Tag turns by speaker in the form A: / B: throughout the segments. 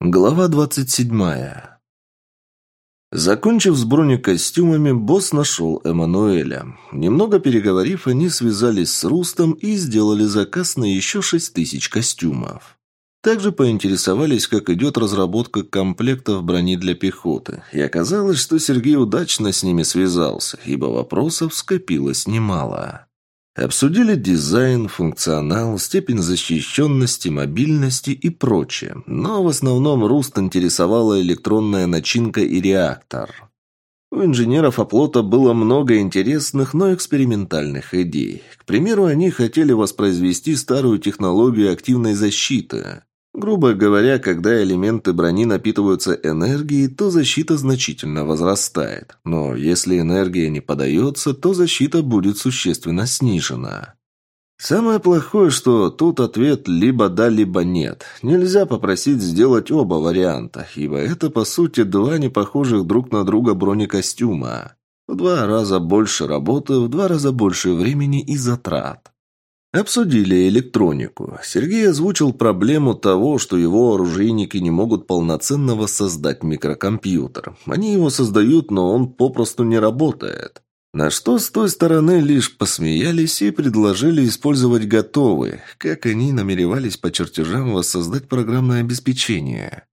A: Глава двадцать седьмая. Закончив с бронекостюмами, босс нашел Эммануэля. Немного переговорив, они связались с Рустом и сделали заказ на еще шесть тысяч костюмов. Также поинтересовались, как идет разработка комплектов брони для пехоты. И оказалось, что Сергей удачно с ними связался, ибо вопросов скопилось немало. Обсудили дизайн, функционал, степень защищенности, мобильности и прочее. Но в основном Руст интересовала электронная начинка и реактор. У инженеров оплота было много интересных, но экспериментальных идей. К примеру, они хотели воспроизвести старую технологию активной защиты. Грубо говоря, когда элементы брони напитываются энергией, то защита значительно возрастает. Но если энергия не подается, то защита будет существенно снижена. Самое плохое, что тут ответ либо да, либо нет. Нельзя попросить сделать оба варианта, ибо это, по сути, два непохожих друг на друга бронекостюма. В два раза больше работы, в два раза больше времени и затрат. Обсудили электронику. Сергей озвучил проблему того, что его оружейники не могут полноценно воссоздать микрокомпьютер. Они его создают, но он попросту не работает. На что с той стороны лишь посмеялись и предложили использовать готовые, как они намеревались по чертежам воссоздать программное обеспечение.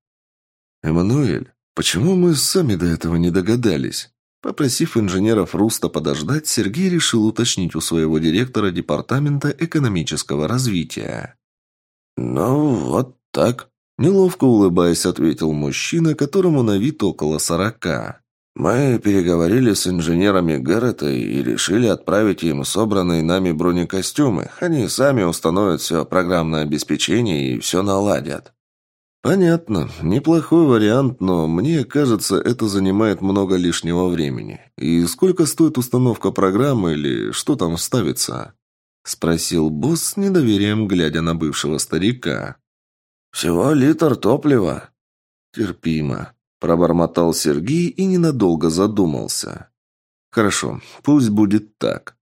A: «Эммануэль, почему мы сами до этого не догадались?» Попросив инженеров Руста подождать, Сергей решил уточнить у своего директора департамента экономического развития. «Ну, вот так», – неловко улыбаясь, ответил мужчина, которому на вид около сорока. «Мы переговорили с инженерами Гаррета и решили отправить им собранные нами бронекостюмы. Они сами установят все программное обеспечение и все наладят». «Понятно. Неплохой вариант, но мне кажется, это занимает много лишнего времени. И сколько стоит установка программы или что там ставится?» Спросил босс с недоверием, глядя на бывшего старика. «Всего литр топлива». «Терпимо», – пробормотал Сергей и ненадолго задумался. «Хорошо, пусть будет так.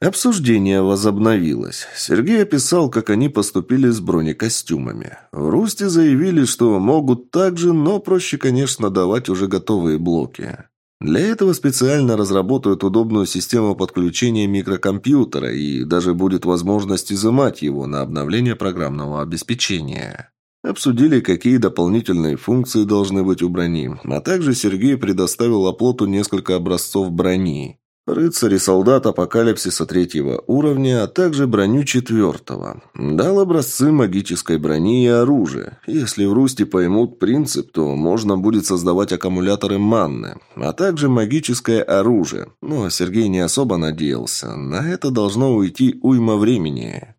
A: Обсуждение возобновилось. Сергей описал, как они поступили с бронекостюмами. В Русте заявили, что могут так же, но проще, конечно, давать уже готовые блоки. Для этого специально разработают удобную систему подключения микрокомпьютера и даже будет возможность изымать его на обновление программного обеспечения. Обсудили, какие дополнительные функции должны быть у брони, а также Сергей предоставил оплоту несколько образцов брони. Рыцари солдат апокалипсиса третьего уровня, а также броню четвертого. Дал образцы магической брони и оружия. Если в Русте поймут принцип, то можно будет создавать аккумуляторы манны, а также магическое оружие. Но Сергей не особо надеялся. На это должно уйти уйма времени.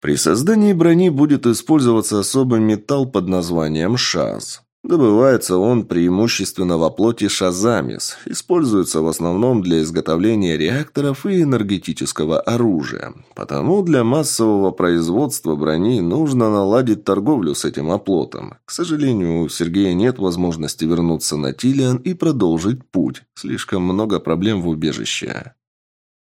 A: При создании брони будет использоваться особый металл под названием шаз. Добывается он преимущественно во плоти шазамис, используется в основном для изготовления реакторов и энергетического оружия. Потому для массового производства брони нужно наладить торговлю с этим оплотом. К сожалению, у Сергея нет возможности вернуться на Тилиан и продолжить путь. Слишком много проблем в убежище.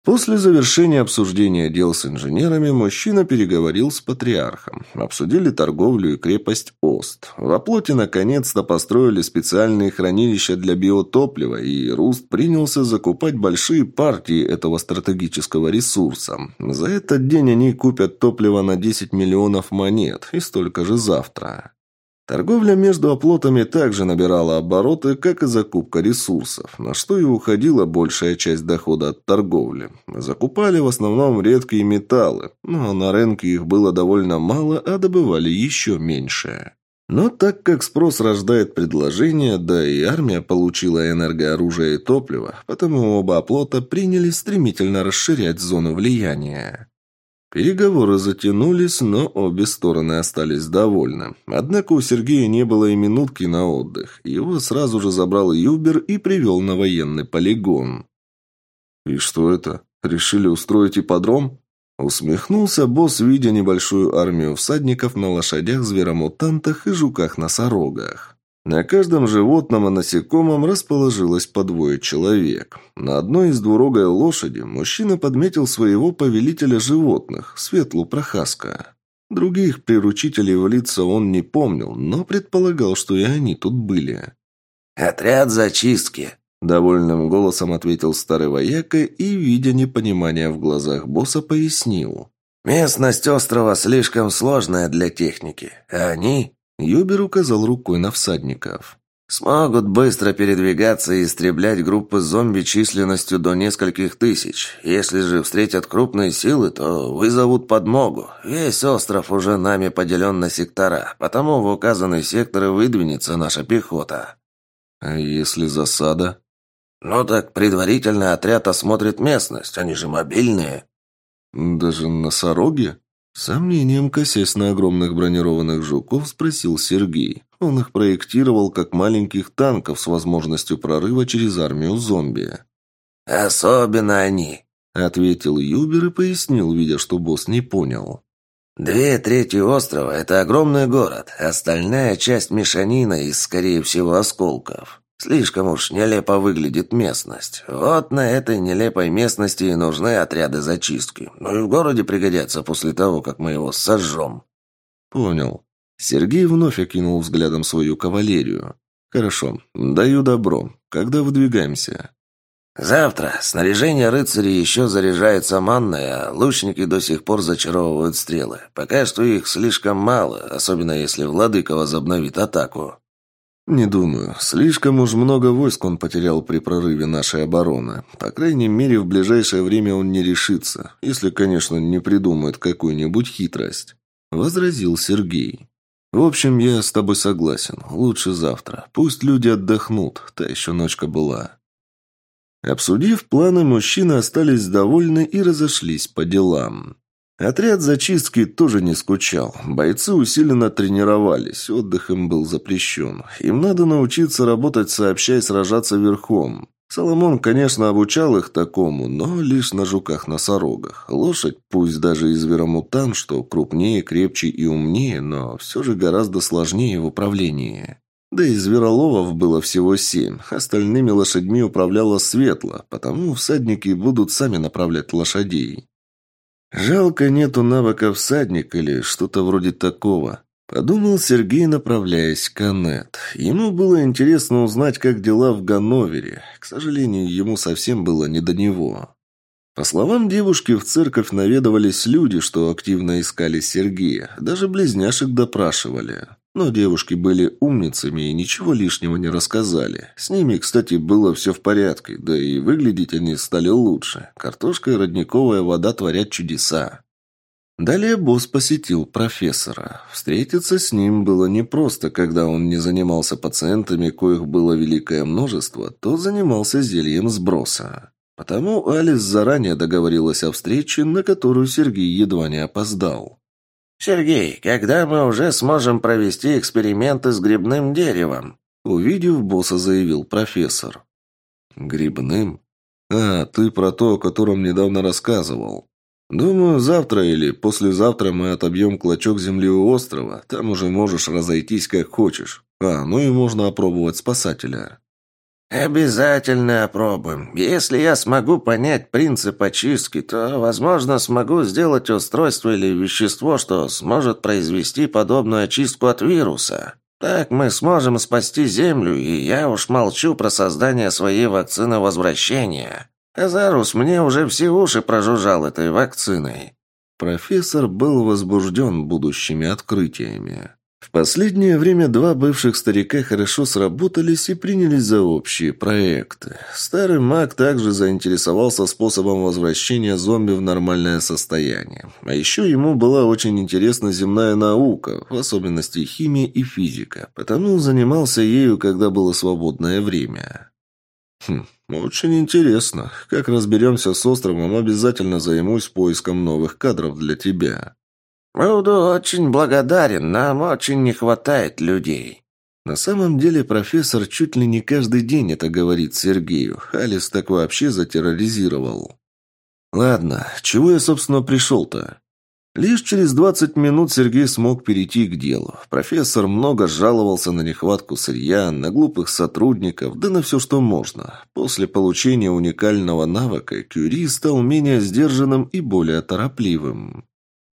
A: После завершения обсуждения дел с инженерами мужчина переговорил с патриархом. Обсудили торговлю и крепость Ост. В оплоте наконец-то построили специальные хранилища для биотоплива, и Руст принялся закупать большие партии этого стратегического ресурса. За этот день они купят топливо на 10 миллионов монет, и столько же завтра. Торговля между оплотами также набирала обороты, как и закупка ресурсов, на что и уходила большая часть дохода от торговли. Закупали в основном редкие металлы, но на рынке их было довольно мало, а добывали еще меньше. Но так как спрос рождает предложение, да и армия получила энергооружие и топливо, потому оба оплота приняли стремительно расширять зону влияния. Переговоры затянулись, но обе стороны остались довольны. Однако у Сергея не было и минутки на отдых. Его сразу же забрал Юбер и привел на военный полигон. «И что это? Решили устроить ипподром?» Усмехнулся босс, видя небольшую армию всадников на лошадях-зверомутантах и жуках-носорогах. На каждом животном и насекомом расположилось по двое человек. На одной из двурогой лошади мужчина подметил своего повелителя животных, Светлу Прохаска. Других приручителей в лица он не помнил, но предполагал, что и они тут были.
B: «Отряд зачистки», – довольным голосом ответил старый вояка и, видя непонимание в глазах босса, пояснил. «Местность острова слишком сложная для техники, а они...» – Юбер указал рукой на всадников. Смогут быстро передвигаться и истреблять группы зомби численностью до нескольких тысяч. Если же встретят крупные силы, то вызовут подмогу. Весь остров уже нами поделен на сектора, потому в указанные секторы выдвинется наша пехота.
A: А если засада?
B: Ну так предварительно отряд осмотрит местность, они же мобильные.
A: Даже носороги? Сомнением косясь на огромных бронированных жуков, спросил Сергей. Он их проектировал как маленьких танков с возможностью прорыва через армию зомби.
B: «Особенно они», — ответил Юбер и пояснил, видя, что босс не понял. «Две трети острова — это огромный город, остальная часть мешанина из, скорее всего, осколков. Слишком уж нелепо выглядит местность. Вот на этой нелепой местности и нужны отряды зачистки. Ну и в городе пригодятся после того, как мы его сожжем».
A: «Понял. Сергей вновь окинул взглядом свою кавалерию. «Хорошо, даю добро. Когда выдвигаемся?»
B: «Завтра. Снаряжение рыцарей еще заряжается манной, а лучники до сих пор зачаровывают стрелы. Пока что их слишком мало, особенно если владыка возобновит атаку».
A: «Не думаю. Слишком уж много войск он потерял при прорыве нашей обороны. По крайней мере, в ближайшее время он не решится, если, конечно, не придумает какую-нибудь хитрость», — возразил Сергей. В общем, я с тобой согласен. Лучше завтра. Пусть люди отдохнут. Та еще ночка была. Обсудив планы, мужчины остались довольны и разошлись по делам. Отряд зачистки тоже не скучал. Бойцы усиленно тренировались, отдых им был запрещен. Им надо научиться работать сообща и сражаться верхом. Соломон, конечно, обучал их такому, но лишь на жуках-носорогах. Лошадь, пусть даже и зверомутант, что крупнее, крепче и умнее, но все же гораздо сложнее в управлении. Да и звероловов было всего семь, остальными лошадьми управляла Светла, потому всадники будут сами направлять лошадей. Жалко, нету навыка всадник или что-то вроде такого. Подумал Сергей, направляясь к Аннет. Ему было интересно узнать, как дела в Ганновере. К сожалению, ему совсем было не до него. По словам девушки, в церковь наведывались люди, что активно искали Сергея. Даже близняшек допрашивали. Но девушки были умницами и ничего лишнего не рассказали. С ними, кстати, было все в порядке, да и выглядеть они стали лучше. Картошка и родниковая вода творят чудеса. Далее босс посетил профессора. Встретиться с ним было непросто, когда он не занимался пациентами, коих было великое множество, то занимался зельем сброса. Потому Алис заранее договорилась о встрече, на которую Сергей едва не опоздал.
B: «Сергей, когда мы уже сможем провести эксперименты с грибным деревом?»
A: Увидев босса, заявил профессор. «Грибным? А, ты про то, о котором недавно рассказывал. «Думаю, завтра или послезавтра мы отобьем клочок земли у острова. Там уже можешь разойтись как хочешь. А, ну и можно опробовать спасателя».
B: «Обязательно опробуем. Если я смогу понять принцип очистки, то, возможно, смогу сделать устройство или вещество, что сможет произвести подобную очистку от вируса. Так мы сможем спасти Землю, и я уж молчу про создание своей вакцины возвращения». Казарус мне уже все уши прожужжал этой вакциной».
A: Профессор был возбужден будущими открытиями. В последнее время два бывших старика хорошо сработались и принялись за общие проекты. Старый маг также заинтересовался способом возвращения зомби в нормальное состояние. А еще ему была очень интересна земная наука, в особенности химия и физика, потому занимался ею, когда было свободное время. Хм, очень интересно. Как разберемся с островом, обязательно займусь поиском новых кадров для тебя.
B: Буду очень благодарен, нам очень не хватает людей.
A: На самом деле профессор чуть ли не каждый день это говорит Сергею. Алис так вообще затерроризировал. Ладно, чего я, собственно, пришел-то? Лишь через 20 минут Сергей смог перейти к делу. Профессор много жаловался на нехватку сырья, на глупых сотрудников, да на все, что можно. После получения уникального навыка Кюри стал менее сдержанным и более торопливым.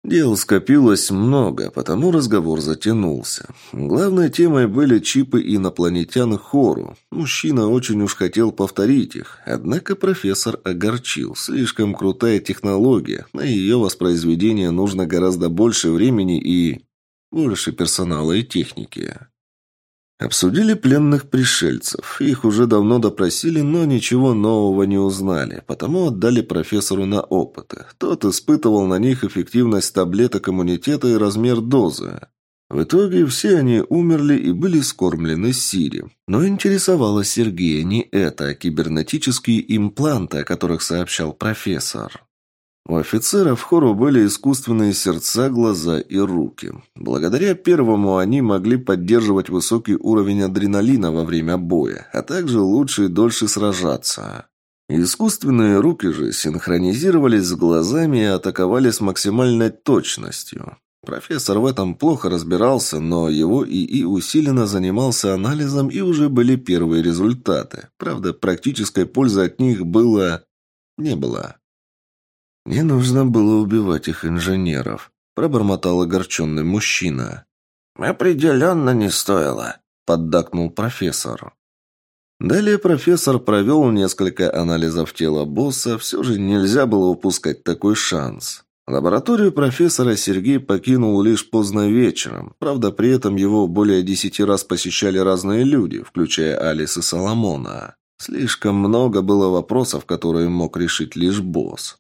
A: Дел скопилось много, потому разговор затянулся. Главной темой были чипы инопланетян Хору. Мужчина очень уж хотел повторить их, однако профессор огорчил. Слишком крутая технология, на ее воспроизведение нужно гораздо больше времени и... больше персонала и техники. Обсудили пленных пришельцев. Их уже давно допросили, но ничего нового не узнали, потому отдали профессору на опыты. Тот испытывал на них эффективность таблеток иммунитета и размер дозы. В итоге все они умерли и были скормлены Сири. Но интересовало Сергея не это, а кибернетические импланты, о которых сообщал профессор. У офицеров хору были искусственные сердца, глаза и руки. Благодаря первому они могли поддерживать высокий уровень адреналина во время боя, а также лучше и дольше сражаться. Искусственные руки же синхронизировались с глазами и атаковали с максимальной точностью. Профессор в этом плохо разбирался, но его ИИ усиленно занимался анализом и уже были первые результаты. Правда, практической пользы от них было... не было. «Не нужно было убивать их инженеров», – пробормотал огорченный мужчина.
B: «Определенно не стоило», – поддакнул профессор.
A: Далее профессор провел несколько анализов тела босса, все же нельзя было упускать такой шанс. Лабораторию профессора Сергей покинул лишь поздно вечером, правда при этом его более десяти раз посещали разные люди, включая Алис и Соломона. Слишком много было вопросов, которые мог решить лишь босс.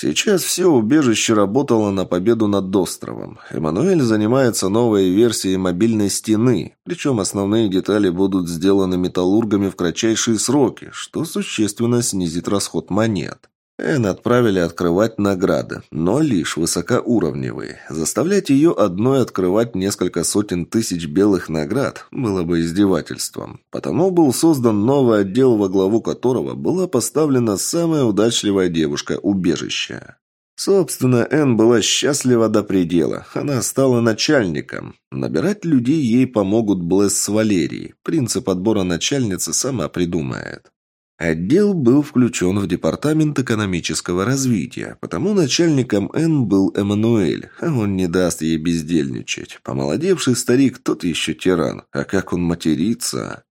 A: Сейчас все убежище работало на победу над островом. Эммануэль занимается новой версией мобильной стены, причем основные детали будут сделаны металлургами в кратчайшие сроки, что существенно снизит расход монет. Эн отправили открывать награды, но лишь высокоуровневые. Заставлять ее одной открывать несколько сотен тысяч белых наград было бы издевательством. Потому был создан новый отдел, во главу которого была поставлена самая удачливая девушка убежища. Собственно, Эн была счастлива до предела. Она стала начальником. Набирать людей ей помогут Блесс с Валерией. Принцип отбора начальницы сама придумает. Отдел был включен в Департамент экономического развития, потому начальником Н был Эммануэль, а он не даст ей бездельничать. Помолодевший старик тот еще тиран, а как он матерится.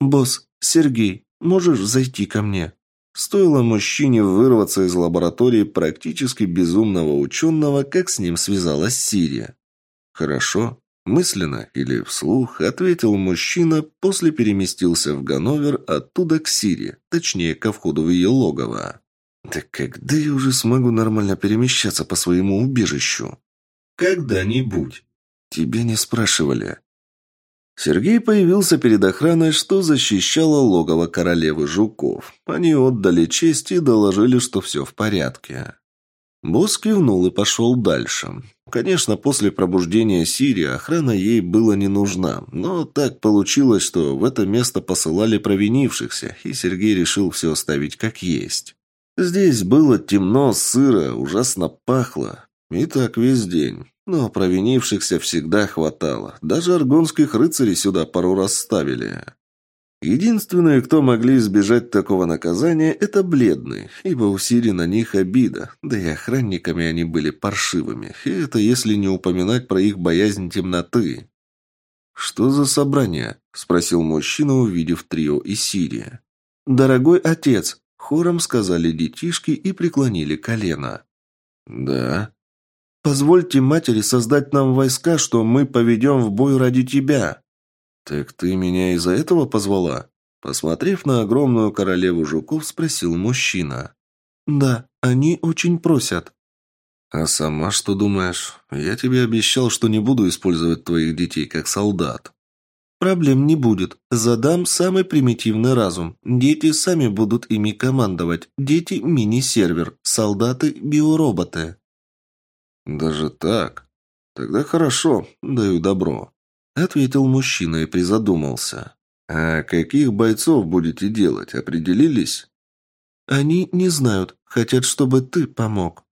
A: «Босс, Сергей, можешь зайти ко мне?» Стоило мужчине вырваться из лаборатории практически безумного ученого, как с ним связалась Сирия. «Хорошо», Мысленно или вслух ответил мужчина, после переместился в Ганновер, оттуда к Сири, точнее, ко входу в ее логово. «Да когда я уже смогу нормально перемещаться по своему убежищу?» «Когда-нибудь». «Тебя не спрашивали». Сергей появился перед охраной, что защищало логово королевы жуков. Они отдали честь и доложили, что все в порядке. Босс кивнул и пошел дальше. Конечно, после пробуждения Сирии охрана ей была не нужна, но так получилось, что в это место посылали провинившихся, и Сергей решил все оставить как есть. Здесь было темно, сыро, ужасно пахло. И так весь день. Но провинившихся всегда хватало. Даже аргонских рыцарей сюда пару раз ставили. Единственные, кто могли избежать такого наказания, это бледные, ибо у Сири на них обида, да и охранниками они были паршивыми, и это если не упоминать про их боязнь темноты. «Что за собрание?» – спросил мужчина, увидев трио и Сири. «Дорогой отец!» – хором сказали детишки и преклонили колено. «Да?» «Позвольте матери создать нам войска, что мы поведем в бой ради тебя!» «Так ты меня из-за этого позвала?» Посмотрев на огромную королеву жуков, спросил мужчина. «Да, они очень просят». «А сама что думаешь? Я тебе обещал, что не буду использовать твоих детей как солдат». «Проблем не будет. Задам самый примитивный разум. Дети сами будут ими командовать. Дети – мини-сервер. Солдаты – биороботы». «Даже так? Тогда хорошо. Даю добро». Ответил мужчина и призадумался. «А каких бойцов будете делать, определились?» «Они не знают, хотят, чтобы ты помог».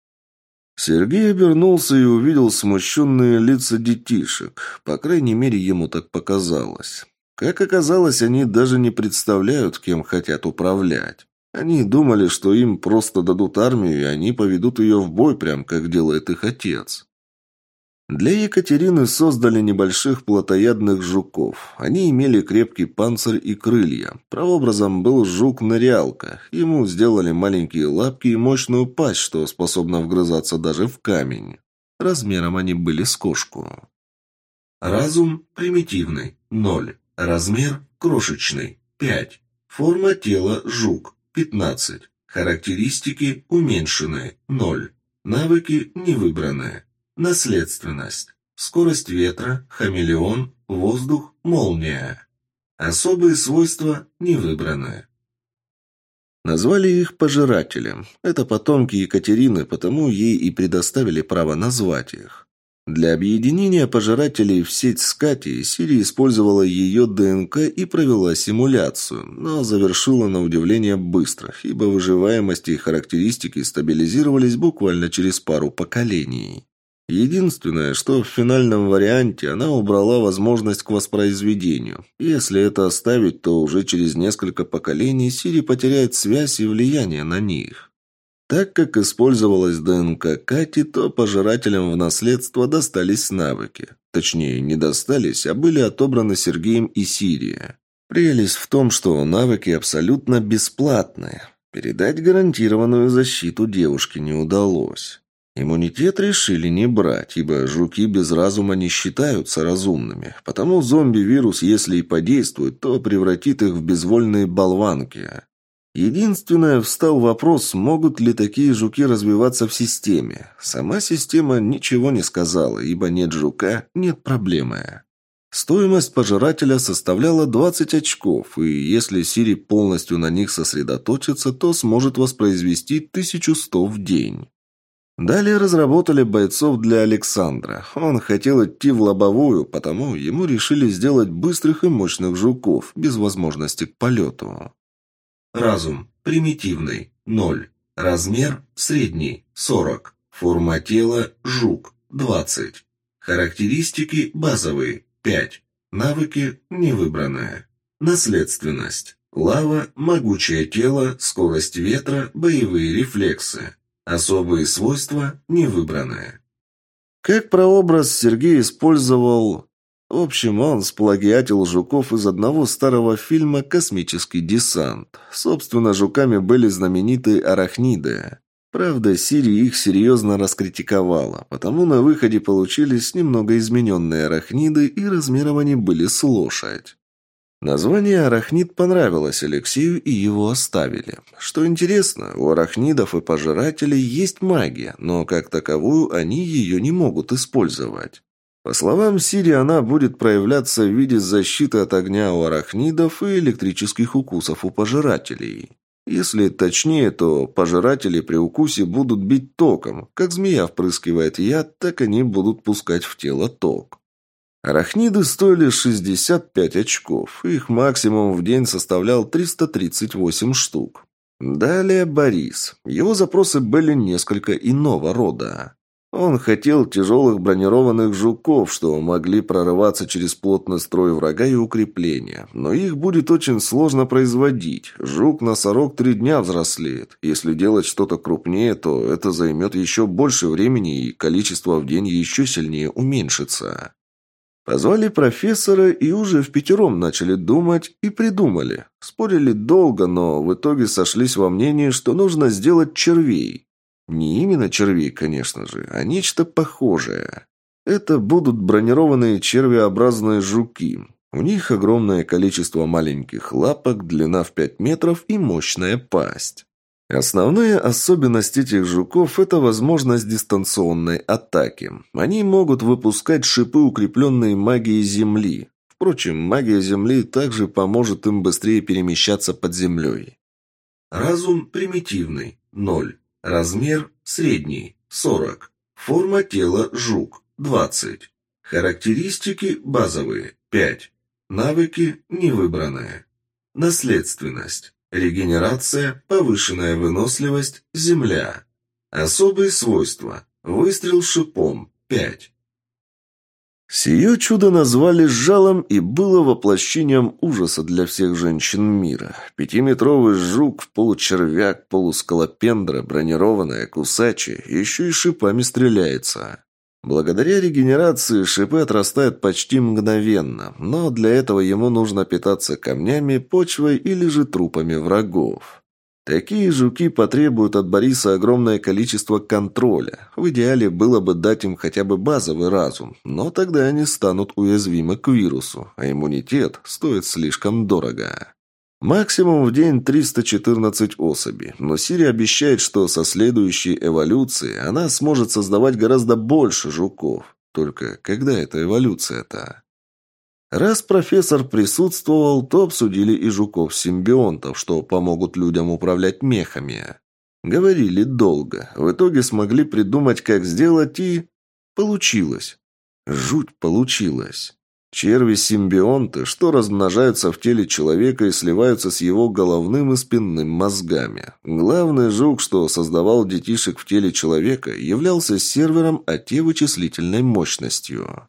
A: Сергей обернулся и увидел смущенные лица детишек. По крайней мере, ему так показалось. Как оказалось, они даже не представляют, кем хотят управлять. Они думали, что им просто дадут армию, и они поведут ее в бой, прям как делает их отец. Для Екатерины создали небольших плотоядных жуков. Они имели крепкий панцирь и крылья. Прообразом был жук-нырялка. Ему сделали маленькие лапки и мощную пасть, что способна вгрызаться даже в камень. Размером они были с кошку.
B: Разум примитивный – 0. Размер крошечный – 5. Форма тела – жук – 15. Характеристики уменьшенные – 0. Навыки невыбранные. Наследственность. Скорость ветра, хамелеон, воздух, молния. Особые свойства не выбраны.
A: Назвали их пожирателем. Это потомки Екатерины, потому ей и предоставили право назвать их. Для объединения пожирателей в сеть с Катей Сири использовала ее ДНК и провела симуляцию, но завершила на удивление быстро, ибо выживаемость и характеристики стабилизировались буквально через пару поколений. Единственное, что в финальном варианте она убрала возможность к воспроизведению. Если это оставить, то уже через несколько поколений Сири потеряет связь и влияние на них. Так как использовалась ДНК Кати, то пожирателям в наследство достались навыки. Точнее, не достались, а были отобраны Сергеем и Сирия. Прелесть в том, что навыки абсолютно бесплатные. Передать гарантированную защиту девушке не удалось. Иммунитет решили не брать, ибо жуки без разума не считаются разумными, потому зомби-вирус, если и подействует, то превратит их в безвольные болванки. Единственное, встал вопрос, могут ли такие жуки развиваться в системе. Сама система ничего не сказала, ибо нет жука, нет проблемы. Стоимость пожирателя составляла 20 очков, и если Сири полностью на них сосредоточится, то сможет воспроизвести 1100 в день. Далее разработали бойцов для Александра. Он хотел идти в лобовую, потому ему решили сделать быстрых и мощных жуков, без возможности к полету.
B: Разум. Примитивный. 0. Размер. Средний. 40. Форма тела. Жук. 20. Характеристики базовые. 5. Навыки невыбранные. Наследственность. Лава, могучее тело, скорость ветра, боевые рефлексы. Особые свойства не выбраны.
A: Как прообраз Сергей использовал... В общем, он сплагиатил жуков из одного старого фильма «Космический десант». Собственно, жуками были знаменитые арахниды. Правда, Сири их серьезно раскритиковала, потому на выходе получились немного измененные арахниды, и размером они были с лошадь. Название арахнид понравилось Алексею, и его оставили. Что интересно, у арахнидов и пожирателей есть магия, но как таковую они ее не могут использовать. По словам Сири, она будет проявляться в виде защиты от огня у арахнидов и электрических укусов у пожирателей. Если точнее, то пожиратели при укусе будут бить током. Как змея впрыскивает яд, так они будут пускать в тело ток. Арахниды стоили 65 очков. Их максимум в день составлял 338 штук. Далее Борис. Его запросы были несколько иного рода. Он хотел тяжелых бронированных жуков, что могли прорываться через плотный строй врага и укрепления. Но их будет очень сложно производить. Жук-носорог три дня взрослеет. Если делать что-то крупнее, то это займет еще больше времени и количество в день еще сильнее уменьшится. Позвали профессора и уже в пятером начали думать и придумали. Спорили долго, но в итоге сошлись во мнении, что нужно сделать червей. Не именно червей, конечно же, а нечто похожее. Это будут бронированные червеобразные жуки. У них огромное количество маленьких лапок, длина в 5 метров и мощная пасть. Основная особенность этих жуков – это возможность дистанционной атаки. Они могут выпускать шипы, укрепленные магией Земли. Впрочем, магия Земли также поможет им быстрее перемещаться под землей.
B: Разум примитивный – 0. Размер средний – 40. Форма тела – жук – 20. Характеристики базовые – 5. Навыки невыбранные. Наследственность. Регенерация, повышенная выносливость, земля. Особые свойства. Выстрел шипом 5.
A: Сие чудо назвали жалом и было воплощением ужаса для всех женщин мира. Пятиметровый жук, получервяк, полускалопендра, бронированная, кусачая, еще и шипами стреляется. Благодаря регенерации шипы отрастают почти мгновенно, но для этого ему нужно питаться камнями, почвой или же трупами врагов. Такие жуки потребуют от Бориса огромное количество контроля. В идеале было бы дать им хотя бы базовый разум, но тогда они станут уязвимы к вирусу, а иммунитет стоит слишком дорого. Максимум в день 314 особей, но Сири обещает, что со следующей эволюцией она сможет создавать гораздо больше жуков. Только когда эта эволюция-то? Раз профессор присутствовал, то обсудили и жуков-симбионтов, что помогут людям управлять мехами. Говорили долго. В итоге смогли придумать, как сделать, и... Получилось. Жуть получилась. Черви-симбионты, что размножаются в теле человека и сливаются с его головным и спинным мозгами. Главный жук, что создавал детишек в теле человека, являлся сервером, а те вычислительной мощностью.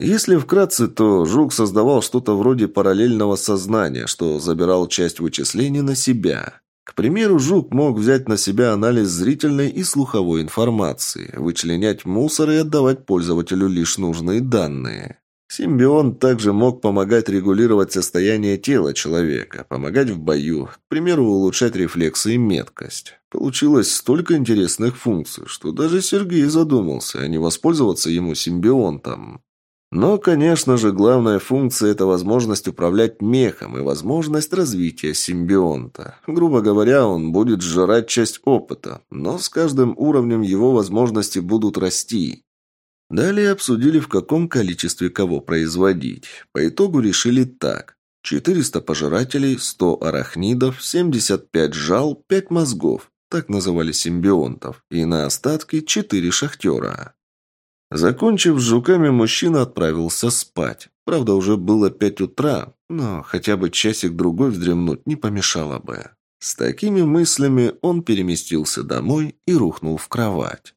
A: Если вкратце, то Жук создавал что-то вроде параллельного сознания, что забирал часть вычислений на себя. К примеру, Жук мог взять на себя анализ зрительной и слуховой информации, вычленять мусор и отдавать пользователю лишь нужные данные. Симбионт также мог помогать регулировать состояние тела человека, помогать в бою, к примеру, улучшать рефлексы и меткость. Получилось столько интересных функций, что даже Сергей задумался, а не воспользоваться ему симбионтом. Но, конечно же, главная функция – это возможность управлять мехом и возможность развития симбионта. Грубо говоря, он будет сжирать часть опыта, но с каждым уровнем его возможности будут расти. Далее обсудили, в каком количестве кого производить. По итогу решили так. 400 пожирателей, 100 арахнидов, 75 жал, 5 мозгов. Так называли симбионтов. И на остатки 4 шахтера. Закончив с жуками, мужчина отправился спать. Правда, уже было пять утра, но хотя бы часик-другой вздремнуть не помешало бы. С такими мыслями он переместился домой и рухнул в кровать.